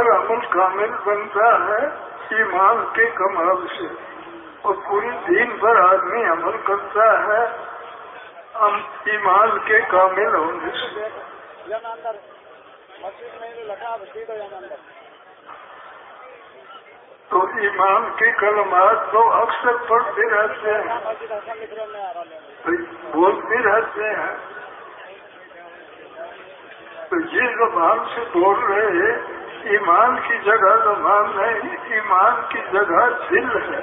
ہر عمل کامل بنتا ہے، ایمان کے کمال سے۔ اور پوری دین پر آدمی عمل کرتا ہے ایمان کے کامل ہونے سے۔ تو ایمان کے کلمات تو اکثر پڑھتے رہتے ہیں۔ بولتے رہتے ہیں۔ تو یہ زبان سے بول رہے ایمان کی جگہ زبان نہیں ایمان کی جگہ دل ہے۔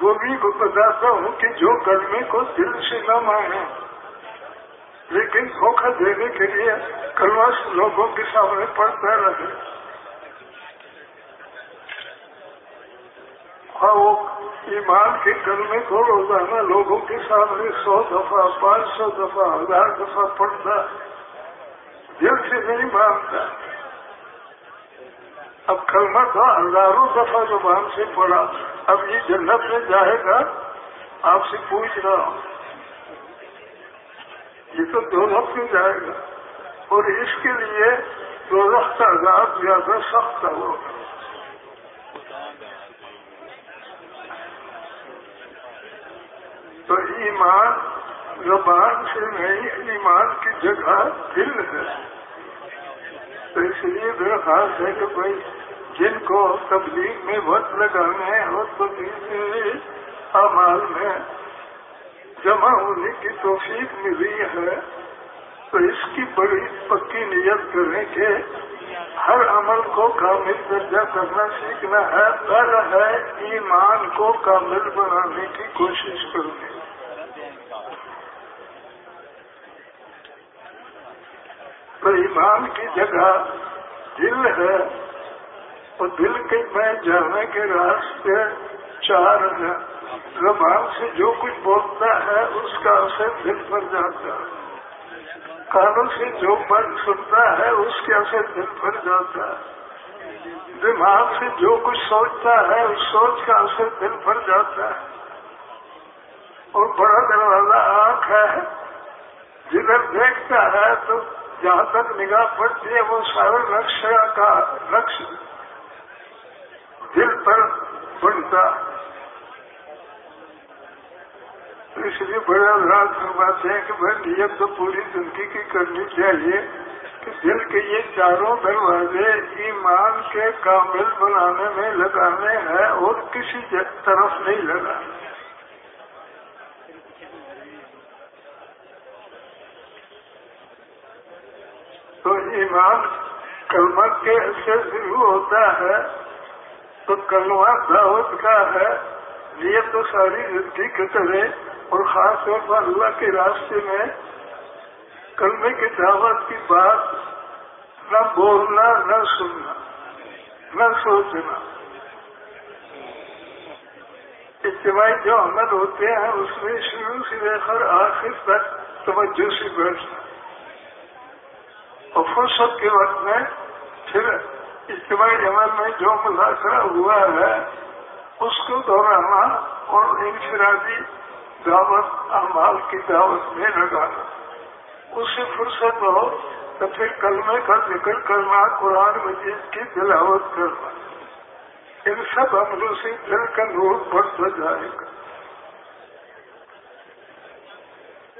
وہ بھی بتاتا ہوں کہ جو کلمے کو دل سے نہ مانے، لیکن دھوکہ دینے کے لیے کلمہ لوگوں کے سامنے پڑتا رہے۔ اور وہ ایمان کے کلمے کو روزانہ لوگوں کے سامنے سو دفعہ، پانچ سو دفعہ، ہزار دفعہ پڑھتا دل سے نہیں مانتا اب کلمہ تو ہزاروں دفعہ زبان سے پڑا اب یہ جنت میں جائے گا، آپ سے پوچھ رہا ہوں۔ یہ تو دو وقت میں جائے گا۔ اور اس کے لیے دو وقت عذاب زیادہ سخت ہوگا تو ایمان زبان سے نہیں، ایمان کی جگہ دل ہے۔ تو اس لیے درخواست ہے کہ کوئی جن کو تبلیغ میں وقت لگانے اور تبلیغ اعمال میں جمع ہونے کی توفیق ملی ہے۔ تو اس کی بڑی پکی نیت کریں کہ ہر عمل کو کامل درجہ کرنا سیکھنا ہے، پر ہے ایمان کو کامل بنانے کی کوشش کرنی تو ایمان کی جگہ دل ہے اور دل کے میں جانے کے راستے چار ہیں زبان سے جو کچھ بولتا ہے اس کا اثر دل پر جاتا ہے کانوں سے جو بند سنتا ہے اس کے اثر دل پر جاتا ہے دماغ سے جو کچھ سوچتا ہے اس سوچ کا اثر دل پر جاتا ہے اور بڑا دروازہ آنکھ ہے جدھر دیکھتا ہے تو جہاں تک نگاہ پڑتی ہے، وہ سارا نقش کا نقش دل پر بنتا۔ اس لیے بڑے رات فرماتے ہیں کہ بھائی نیت تو پوری زندگی کی کرنی چاہیے کہ دل کے یہ چاروں دروازے ایمان کے کامل بنانے میں لگانے ہیں اور کسی طرف نہیں لگانے۔ تو ایمان کلمہ کے سے شروع ہوتا ہے، تو کلمہ دعوت کا ہے۔ نیت تو ساری زندگی کے کرے اور خاص طور پر اللہ کے راستے میں کلمے کی دعوت کی بات نہ بولنا، نہ سننا، نہ سوچنا۔ اجتماعی جو عمل ہوتے ہیں، اس میں شروع سے لے کر آخر تک توجہ سے بیٹھنا۔ اور فرصت کے وقت میں پھر اجتماعی عمل میں جو مذاکرہ ہوا ہے، اس کو دہرانا اور انفرادی دعوت، اعمال کی دعوت میں لگانا اس سے فرصت ہو تو پھر کلمے کا ذکر کرنا، قرآن مجید کی دلاوت کرنا۔ ان سب عملوں سے دل کا نور بڑھتا جائے گا۔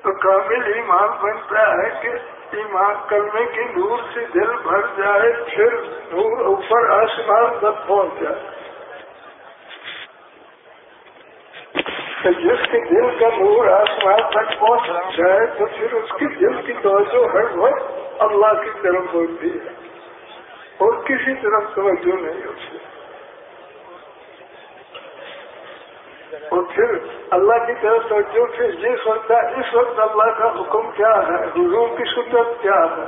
تو کامل ایمان بنتا ہے کہ ایمان کرنے کی نور سے دل بھر جائے، پھر نور اوپر آسمان تک پہنچ جائے۔ جس کے دل کا نور آسمان تک پہنچ جائے، تو پھر اس کی دل کی توجہ ہر وقت اللہ کی طرف ہوتی ہے اور کسی طرف توجہ نہیں ہوتی۔ اور پھر اللہ کی طرف توجہ پھر یہ سوچتا اس وقت اللہ کا حکم کیا ہے، حضور کی سنت کیا ہے؟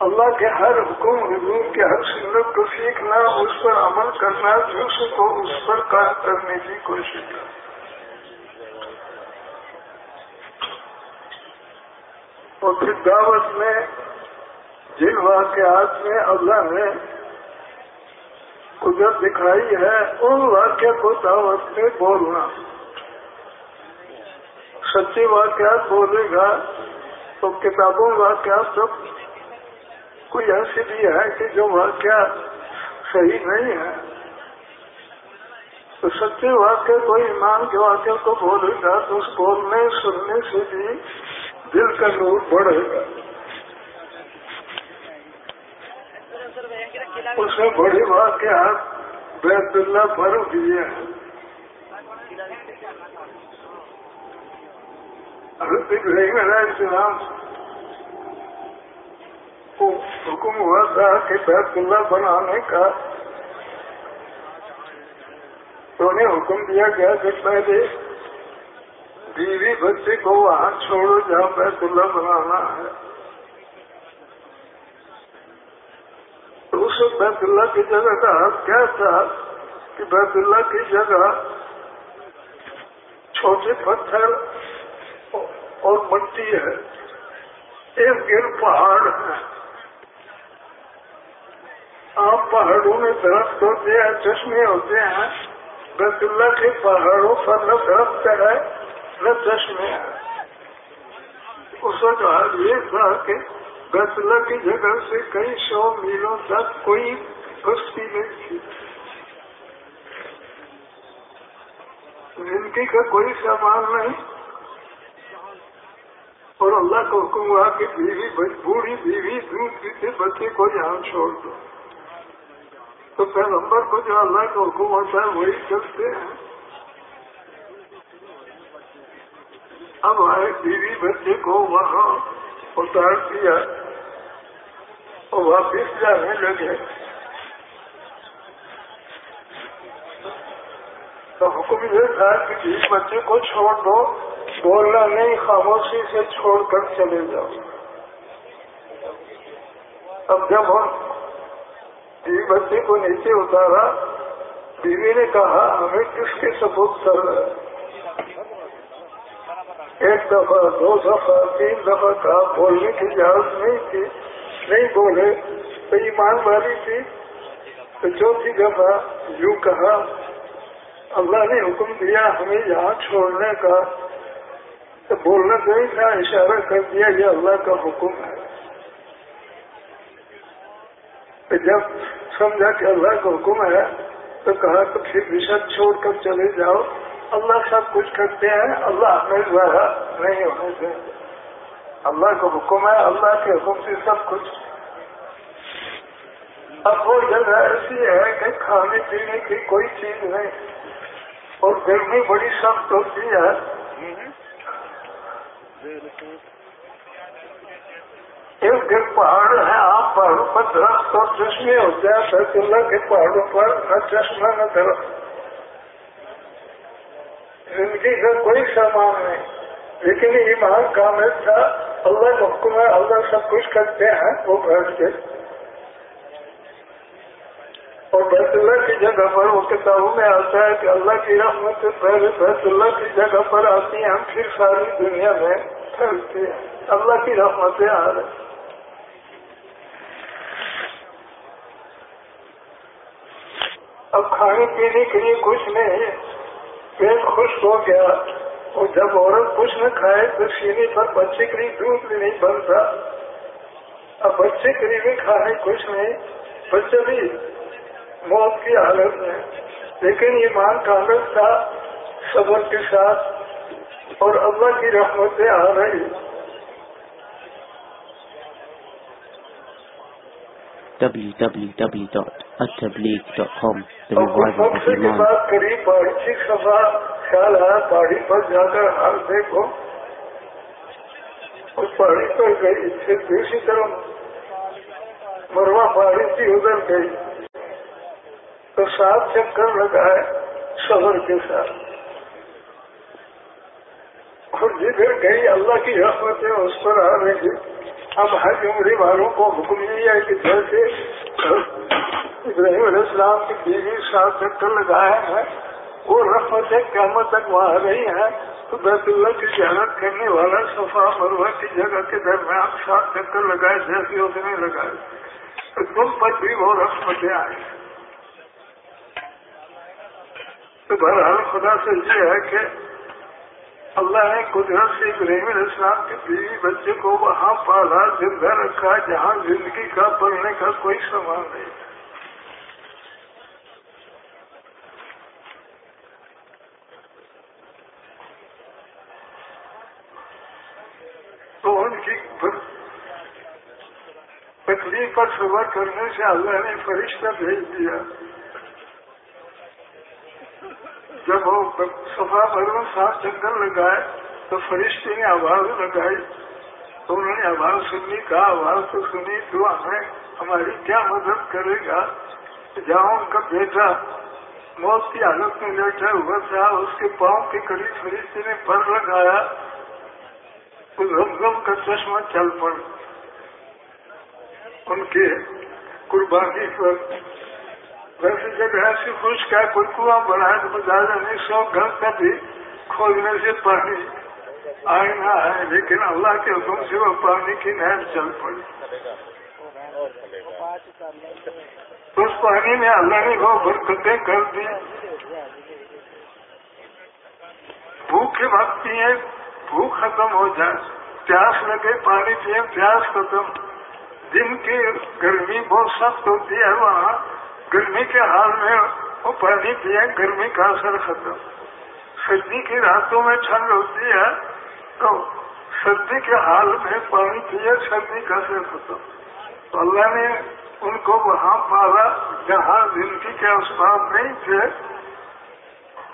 اللہ کے ہر حکم، حضور کے ہر سنت کو سیکھنا، اس پر عمل کرنا دوسروں کو اس پر کام کرنے کی کوشش کرنا۔ اور پھر دعوت میں، جن واقعات میں اللہ نے قدرت دکھائی ہے، ان واقعہ کو دعوت میں بولنا۔ سچی واقعات بولے گا تو کتابوں واقعات سب کوئی ایسی بھی ہے کہ جو واقعہ صحیح نہیں ہے۔ تو سچے واقع کوئی ایمان کے واقع کو بولے گا تو اس بولنے، سننے سے بھی دل کا نور بڑھے گا۔ اس میں بڑی واقعات بیت اللہ پر دیے ہیں۔ ابراہیم علیہ السلام کو حکم ہوا تھا کہ بیت اللہ بنانے کا تو انہیں حکم دیا گیا کہ پہلے بیوی بچے کو وہاں چھوڑو جہاں بیت اللہ بنانا ہے۔ تو بیت اللہ کی جگہ کا حق کیا تھا کہ بیت اللہ کی جگہ چھوٹے پتھر اور مٹی ہے۔ ایک گر پہاڑ ہے۔ آپ پہاڑوں میں درخت ہوتے ہیں، چشمے ہوتے ہیں۔ بیت اللہ کے پہاڑوں پر نہ درخت ہے، نہ چشمے ہیں اس وقت یہ تھا کہ بیت کی جگہ سے کئی سو میلوں تک کوئی بستی نہیں تھی۔ زندگی کا کوئی سامان نہیں۔ اور اللہ کا حکم ہوا کہ بیوی بوڑھی بیوی دودھ پیتے بچے کو یہاں چھوڑ دو۔ تو پیغمبر کو جو اللہ کا حکم ہوتا ہے وہی چلتے ہیں۔ اب آئے بیوی بچے کو وہاں اتار دیا اور واپس جانے لگے۔ تو حکم یہ تھا کہ بیوی بچے کو چھوڑ دو، بولنا نہیں، خاموشی سے چھوڑ کر چلے جاؤ۔ اب جب ہم بیوی بچے کو نیچے اتارا، بیوی نے کہا، ہمیں کس کے ثبوت کر رہا ہے؟ ایک دفعہ، دو دفعہ، تین دفعہ کہا بولنے کی اجازت نہیں تھی، نہیں بولے تو ایمان والی تھی۔ تو چوتھی دفعہ یوں کہا، اللہ نے حکم دیا، ہمیں یہاں چھوڑنے کا۔ تو بولنا نہیں تھا، اشارہ کر دیا، یہ اللہ کا حکم ہے۔ جب سمجھا کہ اللہ کا حکم ہے، تو کہا، تو پھر رشت چھوڑ کر چلے جاؤ۔ اللہ سب کچھ کرتے ہیں، اللہ ہمیں ذرا نہیں ہونے دیں اللہ کا حکم ہے، اللہ کے حکم سے سب کچھ۔ اب وہ جگہ ایسی ہے کہ کھانے پینے کی کوئی چیز نہیں۔ اور گرمی بڑی سخت ہوتی ہے۔ ایک گر پہاڑ ہے، آپ پہاڑوں پر درخت اور چشمے ہوتے ہیں بیت اللہ کے پہاڑوں پر نہ چشمہ، نہ درخت۔ زندگی کا کوئی سامان نہیں۔ لیکن ایمان کامل تھا۔ اللہ کا حکم ہے، اللہ سب کچھ کرتے ہیں، وہ بیٹھ کے۔ اور بیت اللہ کی جگہ پر وہ کتابوں میں آتا ہے کہ اللہ کی رحمت سے پہلے بیت اللہ کی جگہ پر آتی ہیں، ہم پھر ساری دنیا میں پھیلتے ہیں۔ اللہ کی رحمتیں آ رہے اب کھانے پینے کے لیے کچھ نہیں پیٹ خوش ہو گیا اور جب عورت کچھ نہ کھائے تو سینے پر بچے کے لیے دودھ بھی نہیں بنتا۔ اب بچے کے لیے بھی کھانے کچھ نہیں بچے بھی موت کی حالت میں۔ لیکن یہ ایمان کامل تھا، صبر کے ساتھ اور اللہ کی رحمتیں آ رہی۔ www.attableek.com The Revival of Iman. قریب کی خیال آیا پہاڑی پر جا کر حال دیکھو اس پہاڑی پر گئی پھر دوسری طرف مروا پہاڑی تھی ادھر گئی۔ تو سات چکر لگائے صبر کے ساتھ۔ اور جدھر گئی اللہ کی رحمتیں اس پر آ رہی اب حج عمری والوں کو حکم نہیں ہے کہ جیسے ابراہیم علیہ السلام کی بیوی سات چکر لگائے ہیں وہ رحمتیں قیامت تک وہاں رہی ہیں تو بیت اللہ کی زیارت کرنے والا صفا مروا کی جگہ کے درمیان سات چکر لگائے جیسے اس نے لگائے تو تم پر بھی وہ رحمتیں آئی تو بہرحال خدا سے یہ ہے کہ اللہ نے قدرت سے ابراہیم علیہ السلام کے بیوی بچے کو وہاں پالا زندہ رکھا، جہاں زندگی کا پڑھنے کا کوئی سامان نہیں۔ تو ان کی تکلیف پر صبر کرنے سے اللہ نے فرشتہ بھیج دیا۔ جب وہ صفا مرو ساتھ جنگل لگائے تو فرشتے نے آواز لگائی۔ تو انہوں نے آواز سنی، کہا، آواز تو سنی تو ہمیں ہماری کیا مدد کرے گا؟ جہاں ان کا بیٹا۔ موت کی حالت میں لیٹا ہوا تھا، اس کے پاؤں کے قریب فرشتے نے پر لگایا۔ تو رمزم کا چشمہ چل پڑ ان کے قربانی پر ویسے جب ایسی خوش کا کوئی کنواں بنائے تو زیادہ نہیں، سو گھر کا بھی کھولنے سے پانی آئے نہ آئے لیکن اللہ کے حکم سے وہ پانی کی نہر چل پڑی۔ اس پانی میں اللہ نے وہ برکتیں کر دی۔ بھوک کے وقت پیے بھوک ختم ہو جائے۔ پیاس لگے، پانی پیے پیاس ختم۔ دن کی گرمی بہت سخت ہوتی ہے وہاں۔ گرمی کے حال میں وہ پانی پیے، گرمی کا اثر ختم۔ سردی کی راتوں میں ٹھنڈ ہوتی ہے تو سردی کے حال میں پانی پیے، سردی کا اثر ختم۔ تو اللہ نے ان کو وہاں پالا جہاں زندگی کے اسباب نہیں تھے۔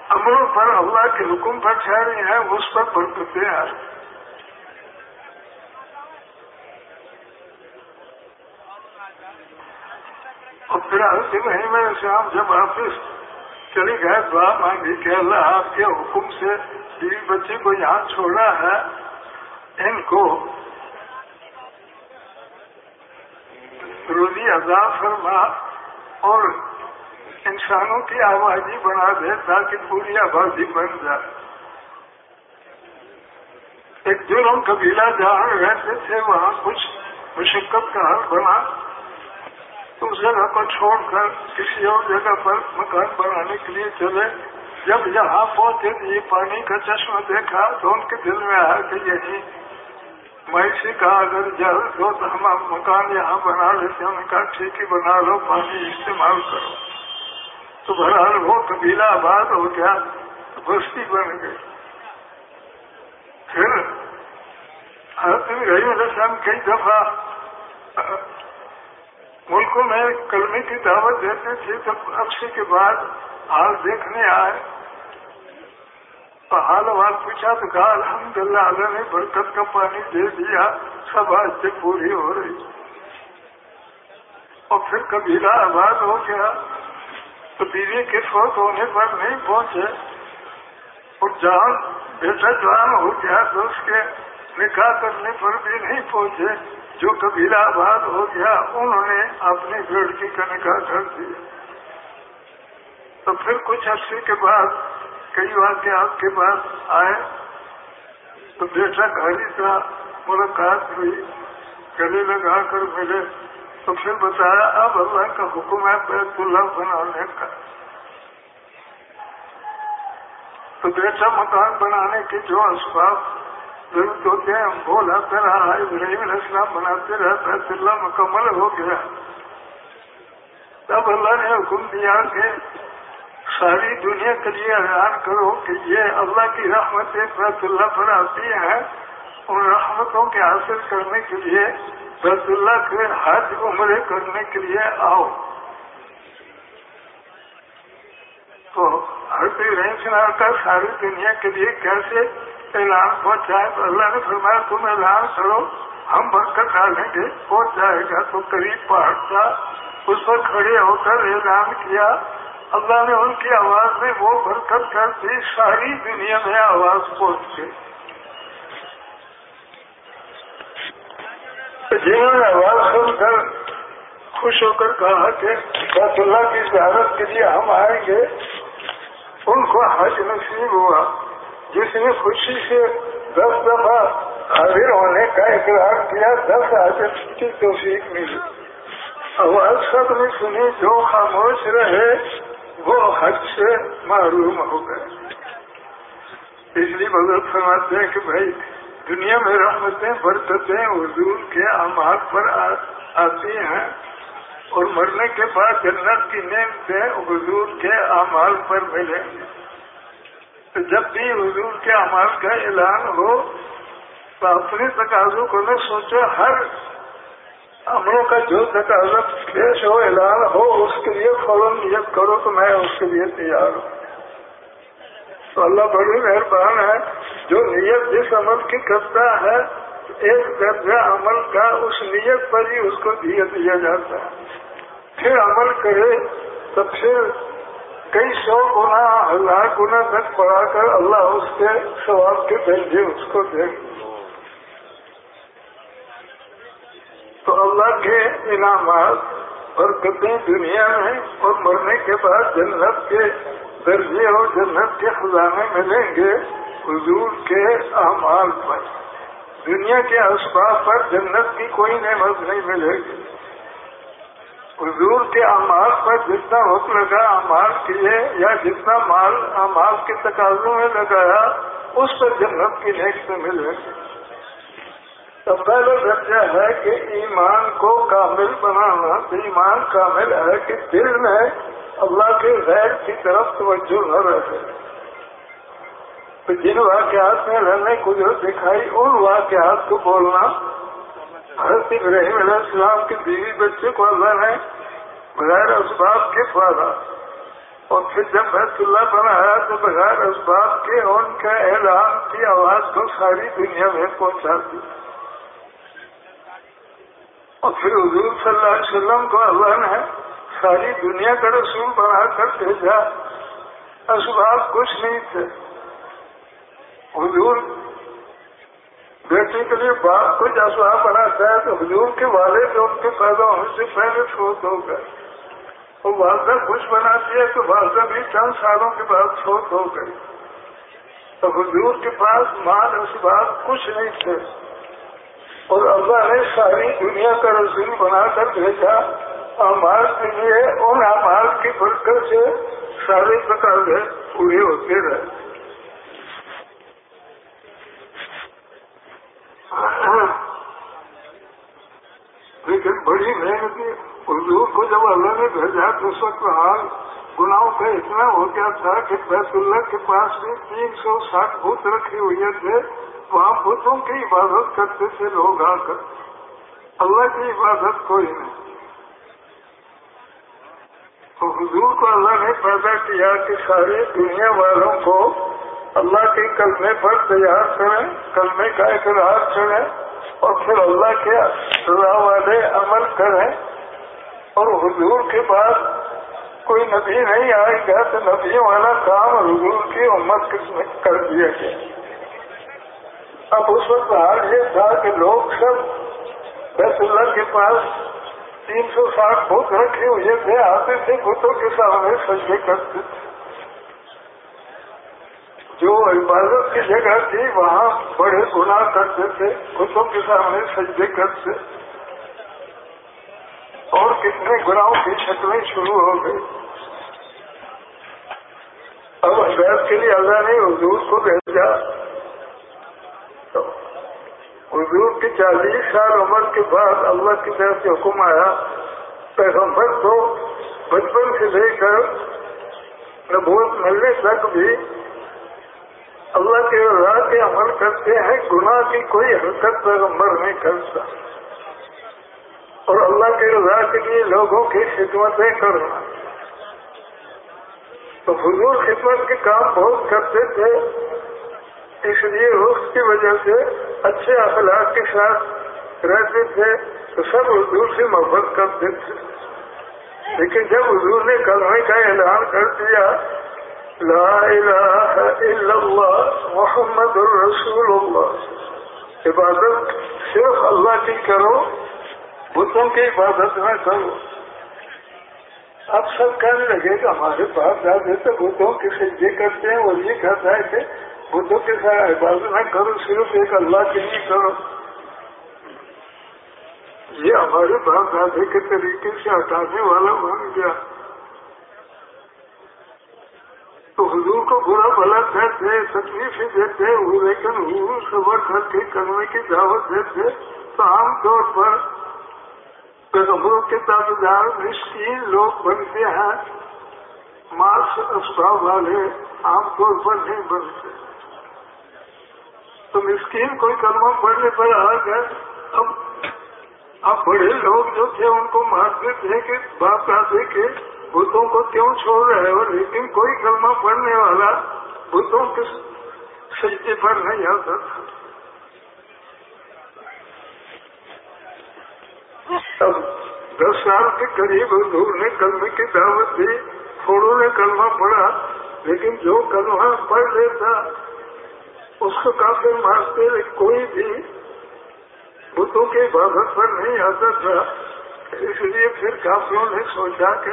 امروں پر اللہ کے حکم پر ٹھہرے ہیں اس پر برکتے ہیں پھر حضرت ابراہیم علیہ جب واپس چلے گئے، دعا مانگی کہ اللہ آپ کے حکم سے بیوی بچے کو یہاں چھوڑا ہے، ان کو روزی عذاب فرما اور انسانوں کی آبادی بنا دے تاکہ پوری آبادی بن جائے۔ ایک جرم قبیلہ جہاں رہتے تھے، وہاں کچھ مشقت کا حل بنا۔ تو اس جگہ کو چھوڑ کر کسی اور جگہ پر مکان بنانے کے لیے چلے۔ جب یہاں پہنچے یہ پانی کا چشمہ دیکھا تو ان کے دل میں آیا کہ یہی میں کہا اگر جلد ہو تو ہم مکان یہاں بنا لیتے ہیں۔ کہا ٹھیک ہی بنا لو، پانی استعمال کرو۔ تو بہرحال وہ قبیلہ آباد ہو گیا، بستی بن گئی۔ پھر حضرت علیہ السلام کئی دفعہ ملکوں میں کلمے کی دعوت دیتے تھے تو عرصے کے بعد حال دیکھنے آئے تو حال وال پوچھا تو کہا الحمد للہ اللہ نے برکت کا پانی دے دیا، سب آج سے پوری ہو رہی اور پھر قبیلہ آباد ہو گیا، تو بیوی کے فوت ہونے پر نہیں پہنچے، اور جان بیٹا جان ہو گیا تو اس کے۔ نکاح کرنے پر بھی نہیں پہنچے۔ جو قبیلہ آباد ہو گیا، انہوں نے اپنی لڑکی کا نکاح کر دیا تو پھر کچھ عرصے کے بعد، کئی واقعات کے بعد آئے۔ تو بیٹا گھر تھا، ملاقات ہوئی، گلے لگا کر ملے۔ تو پھر بتایا، اب اللہ کا حکم ہے بیت اللہ بنانے کا۔ تو بیٹا مکان بنانے کے جو اسباب ضرورت ہوتے ہیں بولاتے رہا ابراہیم علیہ السلام بناتے رہا بیت اللہ مکمل ہو گیا۔ تب اللہ نے حکم دیا کہ ساری دنیا کے لیے اعلان کرو کہ یہ اللہ کی رحمتیں بیت اللہ پر آتی ہیں ان رحمتوں کے حاصل کرنے کے لیے، بیت اللہ کے حج عمرے کرنے کے لیے آؤ۔ تو ہر کوئی رینج کا ساری دنیا کے لیے کیسے اعلان پہنچائے تو اللہ نے فرمایا، تم اعلان کرو، ہم برکت ڈالیں گے، پہنچ جائے گا، تو قریب پہاڑ تھا اس پر کھڑے ہو کر اعلان کیا۔ اللہ نے ان کی آواز میں وہ برکت کر دی، ساری دنیا میں آواز پہنچ گئی جنہوں نے آواز سن کر خوش ہو کر کہا کہ بیت اللہ کی زیارت کے لیے ہم آئیں گے، ان کو حج نصیب ہوا۔ جس نے خوشی سے دس دفعہ حاضر ہونے کا اقرار کیا، دس حاضر کی توفیق ملی۔ آواز سب نے سنی، جو خاموش رہے، وہ حج سے معروم ہو گئے۔ اس لیے بدل فرماتے ہیں کہ بھائی، دنیا میں رحمتیں، برکتیں، حضور کے اعمال پر آتی ہیں۔ اور مرنے کے بعد جنت کی نعمتیں حضور کے اعمال پر ملیں گے۔ تو جب بھی حضور کے اعمال کا اعلان ہو تو اپنے تقاضوں کو نہ سوچو، ہر عملوں کا جو تقاضا پیش ہو، اعلان ہو، اس کے لیے فوراً نیت کرو تو میں اس کے لیے تیار ہوں۔ تو اللہ بڑی مہربان ہے، جو نیت جس عمل کی کرتا ہے، ایک درجہ عمل کا اس نیت پر ہی اس کو دیا دیا جاتا ہے۔ پھر عمل کرے تو پھر کئی سو گنا ہزار گنا تک بڑھا کر اللہ اس کے ثواب کے درجے اس کو دے۔ تو اللہ کے انعامات اور کتنی دنیا میں اور مرنے کے بعد جنت کے درجے اور جنت کے خزانے ملیں گے، حضور کے اعمال پر۔ دنیا کے اسباب پر جنت کی کوئی نعمت نہیں ملے گی۔ حضور کے اعمال پر جتنا وقت لگا امال کیے یا جتنا مال امال کے تقاضوں میں لگایا، اس پر جنت کی نیک سے ملے گی تو پہلا درجہ ہے کہ ایمان کو کامل بنانا، تو ایمان کامل ہے کہ دل میں اللہ کے غیر کی طرف توجہ نہ رہے تو جن واقعات میں رہنے قدرت دکھائی، ان واقعات کو بولنا حضرت ابراہیم علیہ السلام کی بیوی بچے کو اللہ نے بغیر اسباب کے پالا اور پھر جب بیت اللہ بنایا تو بغیر اسباب کے ان کا اعلان کی آواز کو ساری دنیا میں پہنچا دی۔ اور پھر حضور صلی اللہ علیہ وسلم کو اللہ نے ساری دنیا کا رسول بنا کر بھیجا۔ اسباب کچھ نہیں تھے۔ حضور بیٹے کے لیے باپ کچھ اسباب بناتا ہے تو حضور کے والد ان کے پیدا ہونے سے پہلے چھوٹ ہو گئے اور والدہ کچھ بناتی ہے تو والدہ بھی چند سالوں کے بعد چھوٹ ہو گئی تو حضور کے پاس مال اسباب کچھ نہیں تھے۔ اور اللہ نے ساری دنیا کا رسول بنا کر بھیجا۔ امال کے لیے، ان امال کی برکت سے سارے پکڑ پورے ہوتے رہے۔ لیکن بڑی محنتی حضور کو جب اللہ نے بھیجا تو اس وقت حال گناہوں کا اتنا ہو گیا تھا کہ بیت اللہ کے پاس بھی تین سو ساٹھ بت رکھے ہوئے تھے۔ وہاں بتوں کی عبادت کرتے تھے، لوگ آ کر۔ اللہ کی عبادت کوئی نہیں۔ تو حضور کو اللہ نے پیدا کیا کہ ساری دنیا والوں کو اللہ کے کلمے پر تیار کریں کلمے کا اقرار کریں اور پھر اللہ کے سزا والے عمل کریں اور حضور کے بعد کوئی نبی نہیں آئے گا تو نبی والا کام حضور کی امت کر دیا گیا۔ اب اس وقت حال یہ تھا کہ لوگ سب بیت اللہ کے پاس تین سو ساٹھ بت رکھے ہوئے تھے، آتے تھے، بتوں کے سامنے سجدے کرتے تھے۔ جو عبادت کی جگہ تھی، وہاں بڑے گناہ کرتے تھے بتوں کے سامنے سجدے کرتے اور کتنے گناہوں کی شکلیں شروع ہو گئی۔ اب عبید کے لیے اللہ نے حضور کو بھیجا۔ حضور کی چالیس سال عمر کے بعد اللہ کی طرف سے حکم آیا، پیغمبر کو بچپن سے لے کر نبوت ملنے تک بھی اللہ کے رضا کے عمل کرتے ہیں، گناہ کی کوئی حرکت پیغمبر نہیں کرتا۔ اور اللہ کے رضا کے لیے لوگوں کی خدمتیں کرنا تو حضور خدمت کے کام بہت کرتے تھے، اس لیے اس کی وجہ سے اچھے اخلاق کے ساتھ رہتے تھے، تو سب حضور سے محبت کرتے تھے۔ لیکن جب حضور نے کلمے کا اعلان کر دیا لا الہ الا اللہ محمد الرسول اللہ عبادت صرف اللہ کی کرو بتوں کی عبادت نہ کرو۔ اب سب کہنے لگے کہ ہمارے پاس جاتے تو بتوں کی سجدے کرتے ہیں اور یہ کہتا ہے کہ بدھوں کے ساتھ عبادت نہ کرو، صرف ایک اللہ کے لیے کرو۔ یہ ہمارے باپ دادے کے طریقے سے ہٹانے والا بن گیا۔ تو حضور کو برا بھلا کہتے تکلیفیں دیتے لیکن وہ صبر کر کے کرنے کی دعوت دیتے تو عام طور پر پیغمبروں کے تابے دار مسکین لوگ بنتے ہیں ماس اسباب والے عام طور پر نہیں بنتے۔ تو مسکین کوئی کلمہ پڑھنے پر آ گئے۔ اب اب بڑے لوگ جو تھے، ان کو مارتے تھے کہ باپ دادے کے بتوں کو کیوں چھوڑ رہے ہو؟ لیکن کوئی کلمہ پڑھنے والا بتوں کے سجدے پر نہیں آتا تھا۔ اب دس سال کے قریب حضور نے کلمے کی دعوت دی۔ تھوڑوں نے کلمہ پڑھا، لیکن جو کلمہ پڑھ لیتا، اس کو کافی مارتے کوئی بھی بتوں کی عبادت پر نہیں آتا تھا۔ اس لیے پھر کافیوں نے سوچا کہ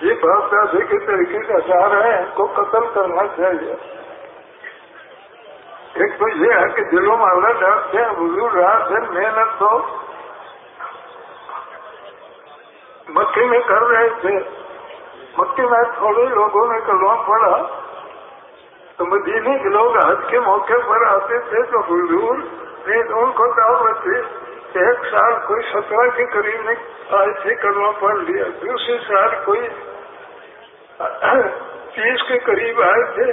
یہ باپ دادے کے طریقے کا چاہ رہے ہیں ان کو قتل کرنا چاہیے۔ ایک تو یہ ہے کہ دلوں میں اللہ ڈالتے ہیں حضور رات دن محنت تو مکے میں کر رہے تھے۔ مکے میں تھوڑے لوگوں نے کلوا پڑا تو مدینے کے لوگ حج کے موقع پر آتے تھے تو حضور نے ان کو دعوت دی۔ ایک سال کوئی سترہ کے قریب میں آئے تھے کلوا پڑھ لیا۔ دوسرے سال کوئی تیس کے قریب آئے تھے،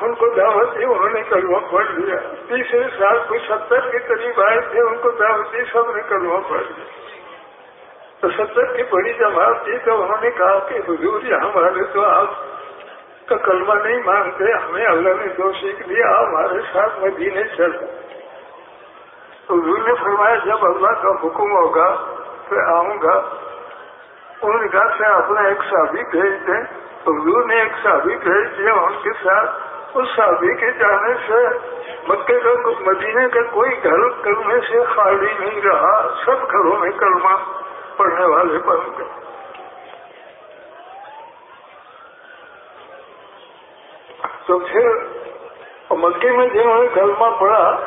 ان کو دعوت دی، انہوں نے کلوا پڑھ لیا۔ تیسرے سال کوئی ستر کے قریب آئے تھے، ان کو دعوت دی، سب نے کلوا پڑھ لیا۔ تو ستر کی بڑی جماعت تھی، تو انہوں نے کہا کہ حضور جی، یہ ہمارے تو آپ کا کلمہ نہیں مانتے ہمیں اللہ نے دو سیکھ دیا ہمارے ساتھ مدینے چل۔ حضور نے فرمایا، جب اللہ کا حکم ہوگا پھر آؤں گا۔ انہوں نے کہا سے اپنا ایک شادی بھیج دیں۔ حضور نے ایک شادی بھیج دیا، ان کے ساتھ۔ اس شادی کے جانے سے مکے کا مدینے کا کوئی گھر کرنے سے خالی نہیں رہا۔ سب گھروں میں کلمہ پڑھنے والے بن گئے۔ تو پھر مکے میں جنہوں نے کلمہ پڑھا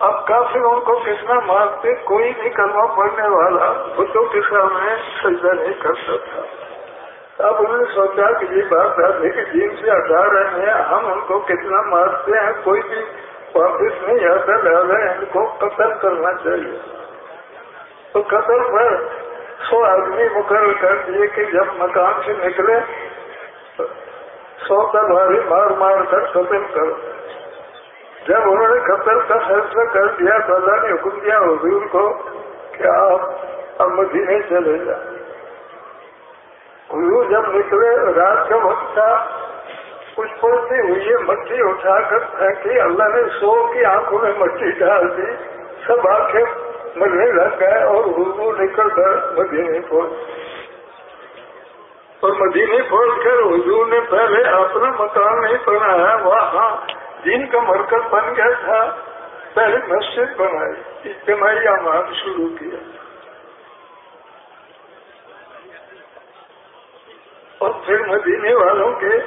اب کافی ان کو کتنا مارتے کوئی بھی کلمہ پڑھنے والا بتوں کے سامنے سجدہ نہیں کر سکتا۔ اب انہوں نے سوچا کہ یہ بات دادے کے دین سے ہٹا رہے ہیں، ہم ان کو کتنا مارتے ہیں، کوئی بھی واپس نہیں آتا، لہٰذا ان کو قتل کرنا چاہیے۔ تو قتل پر سو آدمی مقرر کر دیے کہ جب مکان سے نکلے، سو تلواری مار مار کر قتل کرو جب انہوں نے قتل کا فیصلہ کر دیا تو اللہ نے حکم دیا حضور کو کہ آپ اب مدینے چلے جائیں۔ حضور جب نکلے، رات کا وقت تھا، کچھ پڑتی ہوئی مٹی اٹھا کر پھینکی، اللہ نے سو کی آنکھوں میں مٹی ڈال دی، سب آنکھیں مرنے لگ گئے اور حضور نکل کر مدینے پہنچ اور مدینے پہنچ کر حضور نے پہلے اپنا مکان نہیں بنایا، وہاں دین کا مرکز بن گیا تھا۔ پہلے مسجد بنائی اجتماعی اعمال شروع کیا۔ اور پھر مدینے والوں کے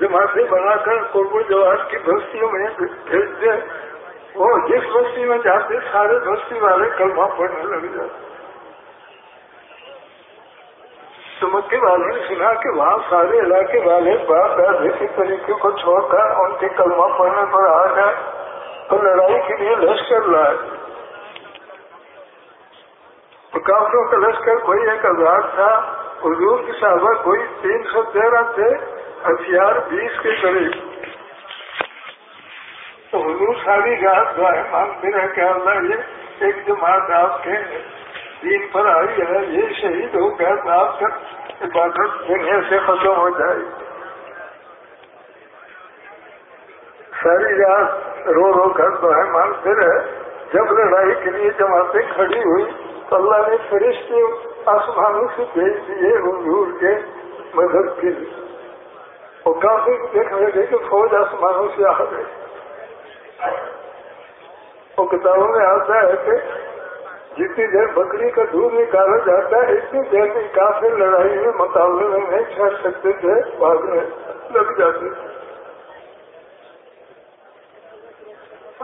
جماعتیں بنا کر قرب جوار کی بستیوں میں بھیج دے وہ جس بستی میں جاتے، سارے بستی والے کلمہ پڑھنے لگ جاتے۔ تو مکے والوں نے سنا کہ وہاں سارے علاقے والے باپ دادے کے طریقے کو چھوڑ کر ان کے کلمہ پڑھنے پر آ جائے تو لڑائی کے لیے لشکر لائے کافروں کا لشکر کوئی ایک ہزار تھا، حضور کی صحابہ کوئی تین سو تیرہ تھے، ہتھیار بیس کے قریب۔ تو حضور ساری رات دعائیں مانگتے رہے کہ اللہ یہ ایک جماعت آپ کے دین پر آئی ہے، یہ شہید ہو گیا تو آپ کا عبادت دنیا سے ختم ہو جائے۔ ساری رات رو رو کر دعائیں مانگتے رہے جب لڑائی کے لیے جماعتیں کھڑی ہوئی، تو اللہ نے فرشتے آسمانوں سے بھیج دیے حضور کے مدد کے لیے۔ اور کافی دیکھ رہے کہ فوج آسمانوں سے آ گئے اور کتابوں میں آتا ہے کہ جتنی بکری کا دودھ نکالا جاتا ہے اتنی دیر میں کافی لڑائی میں مقابلے میں نہیں چھڑ سکتے تھے بھاگنے لگ جاتے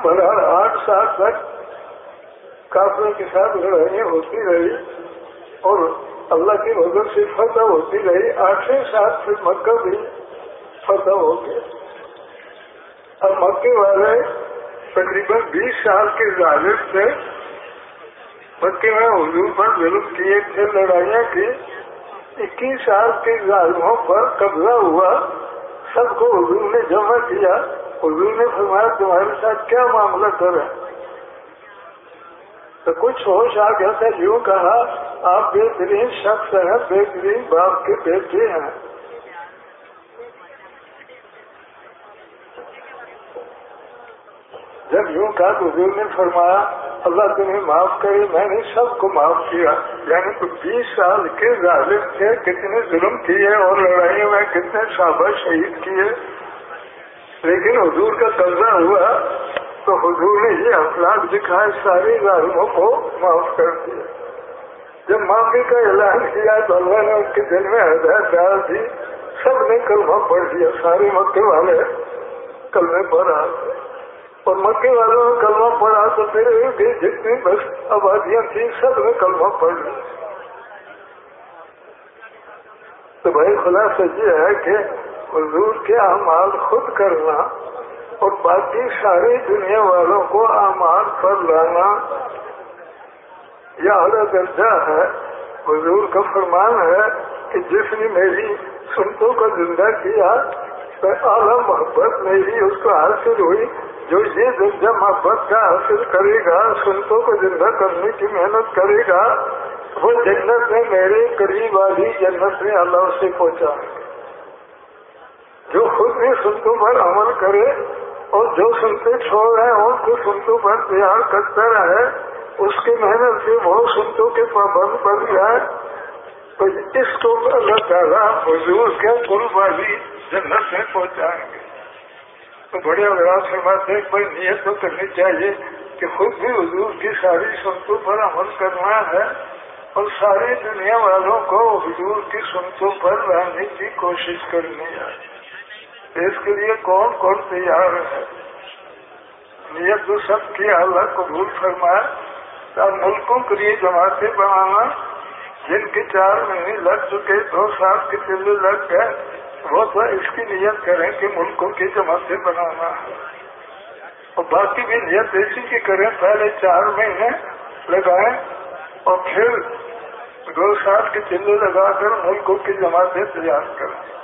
بہرحال آٹھ سال تک کافروں کے ساتھ لڑائیاں ہوتی رہی اور اللہ کی وجہ سے فتح ہوتی رہی۔ آٹھویں سال پھر مکہ بھی فتح ہو گیا۔ اب مکے والے تقریباً بیس سال کے ظالم تھے۔ مکے میں حضور پر ظلم کیے تھے لڑائیاں کی، اکیس سال کے ظالموں پر قبضہ ہوا، سب کو حضور نے جمع کیا۔ حضور نے فرمایا، تمہارے ساتھ کیا معاملہ کرے تو کچھ ہوش آ گیا تھا، یوں کہا، آپ بہترین شخص ہیں، بہترین باپ کے بیٹے ہیں۔ جب یوں کہا، تو حضور نے فرمایا اللہ تمہیں معاف کرے، میں نے سب کو معاف کیا۔ یعنی تو بیس سال کے ظالم تھے، کتنے ظلم کیے اور لڑائیوں میں کتنے صحابہ شہید کیے۔ لیکن حضور کا قبضہ ہوا تو حضور نے یہ افراد دکھائے، سارے ظالموں کو معاف کر دیا۔ جب معافی کا اعلان کیا تو اللہ نے ان کے دل میں ہدایت ڈال دی۔ سب نے کلمہ پڑھ دیا سارے مکے والے کلمے پر اور مکے والوں نے کلمہ پڑھا تو پھر جتنی بس آبادیاں تھیں سب نے کلمہ پڑھ لی تو بھائی خلاصہ یہ ہے کہ حضور کے اعمال خود کرنا اور باقی ساری دنیا والوں کو اعمال پر لانا یہ اعلیٰ درجہ ہے۔ حضور کا فرمان ہے کہ جس نے میری سنتوں کو زندہ کیا اعلیٰ محبت میری اس کو حاصل ہوئی۔ جو یہ درجہ محبت کا حاصل کرے گا، سنتوں کو زندہ کرنے کی محنت کرے گا، وہ جنت میں میرے قریب والی جنت میں اللہ سے پہنچا۔ جو خود بھی سنتوں پر عمل کرے اور جو سنتے چھوڑ رہے ہیں، ان کو سنتوں پر تیار کرتا رہے، اس کی محنت سے وہ سنتوں کے پابند بن جائے۔ تو اس کو اللہ تعالیٰ حضور کے پل والی جنت میں پہنچائیں گے۔ تو بڑے اگراج فرماتے ہیں کوئی نیت تو کرنی چاہیے کہ خود بھی حضور کی ساری سنتوں پر عمل کرنا ہے اور ساری دنیا والوں کو حضور کی سنتوں پر لانے کی کوشش کرنی ہے۔ اس کے لیے کون کون تیار ہے؟ نیت تو سب کی اللہ قبول فرمایا ملکوں کے لیے جماعتیں بنانا، جن کے چار مہینے لگ چکے، دو سال کے دل لگ گئے وہ تو اس کی نیت کریں کہ ملکوں کی جماعتیں بنانا ہے۔ اور باقی بھی نیت ایسی کی کریں، پہلے چار مہینے لگائیں اور پھر دو سال کے چلے لگا کر ملکوں کی جماعتیں تیار کریں۔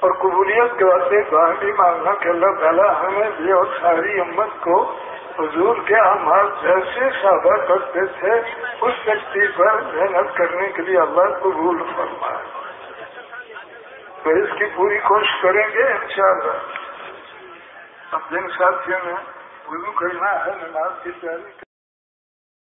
اور قبولیت کے واسطے دعائیں بھی مانگنا کہ اللہ تعالیٰ ہمیں بھی اور ساری امت کو حضور کے اعمال جیسے صحابہ کرتے تھے، اس شکتی پر محنت کرنے کے لیے اللہ قبول فرمائے۔ تو اس کی پوری کوشش کریں گے انشاءاللہ۔ اب جن ساتھیوں نے وضو کرنا ہے، نماز کی تیاری